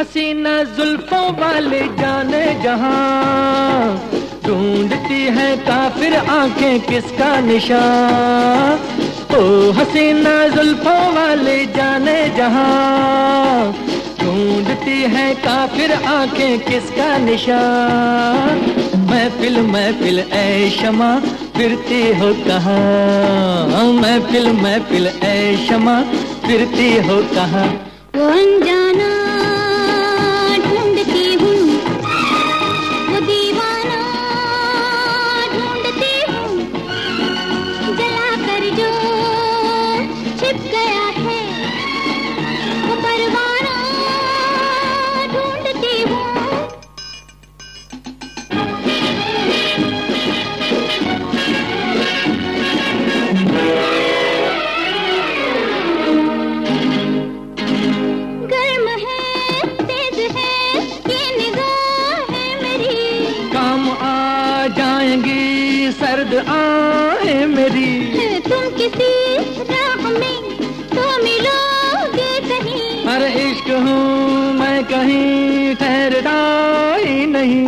हसीना जुल्फों वाले जाने जहाँ। ढूंढती है काफिर आँखें किसका निशान? ओ हसीना जुल्फों वाले जाने जहाँ। ढूंढती है काफिर आँखें किसका निशान? महफिल महफिल, ऐ शमा, फिरती हो कहाँ? महफिल महफिल, ऐ शमा, फिरती हो कहाँ? वो अनजाना जाएँगी सर्द आए मेरी। तुम किसी हर इश्क हूँ मैं कहीं ठहरता ही नहीं।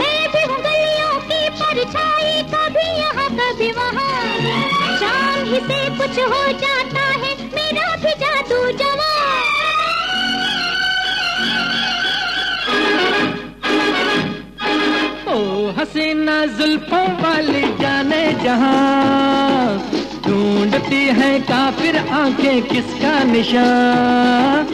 मैं भी हूँ गलियों की परछाई कभी यहाँ कभी वहाँ। शाम ही से कुछ हो जाता है मेरा भी जादू जवा ओ हसीना जुल्फों वाली जाने जहाँ। ढूंढती है काफिर आँखें किसका निशान?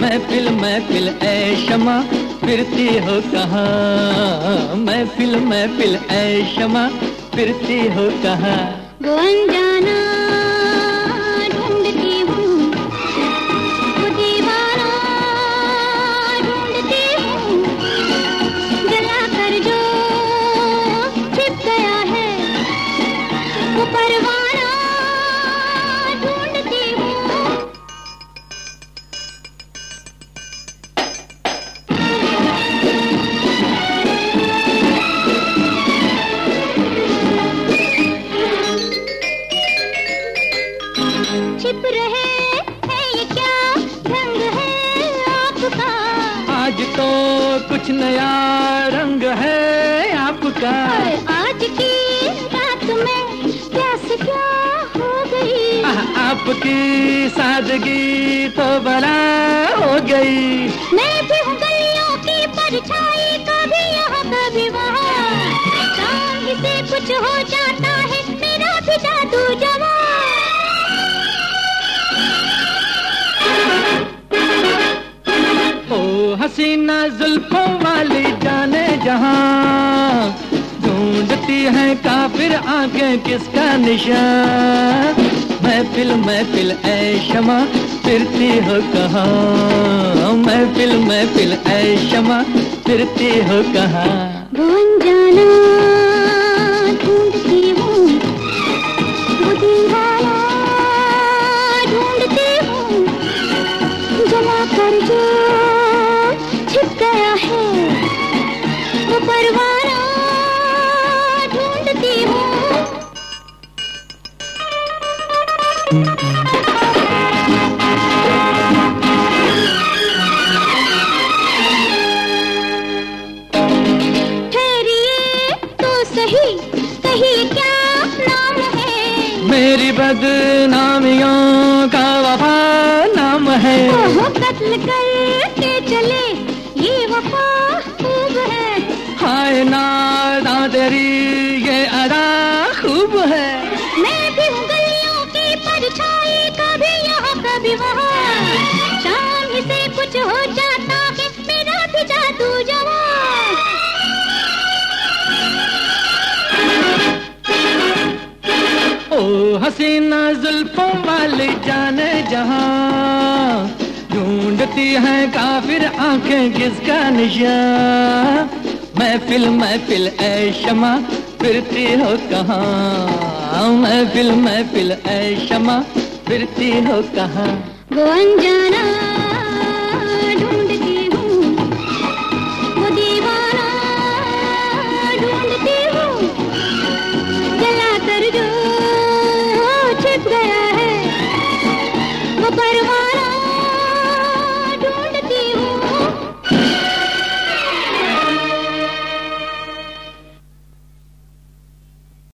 महफिल महफिल, ऐ शमा, फिरती हो कहाँ? महफिल महफिल, ऐ शमा, फिरती हो कहाँ? अनजाना आज तो कुछ नया रंग है आपका। आज की रात में क्या से क्या हो गई? आपकी सादगी तो बड़ा हो गई। मैं भी हूँ गलियों की परछाई कभी यहाँ कभी वहाँ से कुछ हो जाता हसीना जुल्फों वाली जाने जहाँ। ढूंढती है काफिर आगे किसका निशान? महफिल महफिल, ऐ शमा, फिरती हो कहा? महफिल महफिल, ऐ शमा, फिरती हो कहा? अनजाना गया है। वो परवाना ढूंढती हूँ। तो सही कहिए क्या नाम है? मेरी बदनामियों का वफा नाम है। कत्ल करके चले। खूब है हाय नादा तेरी ये अदा खूब है। मैं भी हूँ गलियों की परछाई कभी यहाँ कभी वहाँ। शाम से कुछ हो जाता है मेरा भी जादू जवा। ओ हसीना जुल्फों वाली जाने जहाँ। ढूंढती है काफिर आँखें किसका निशान महफिल महफिल, ऐ शमा, फिरती हो कहाँ? महफिल महफिल, ऐ शमा, फिरती हो कहाँ? वो ढूंढती हूँ। वो ढूंढती हूँ। कर गया है। वो परवाना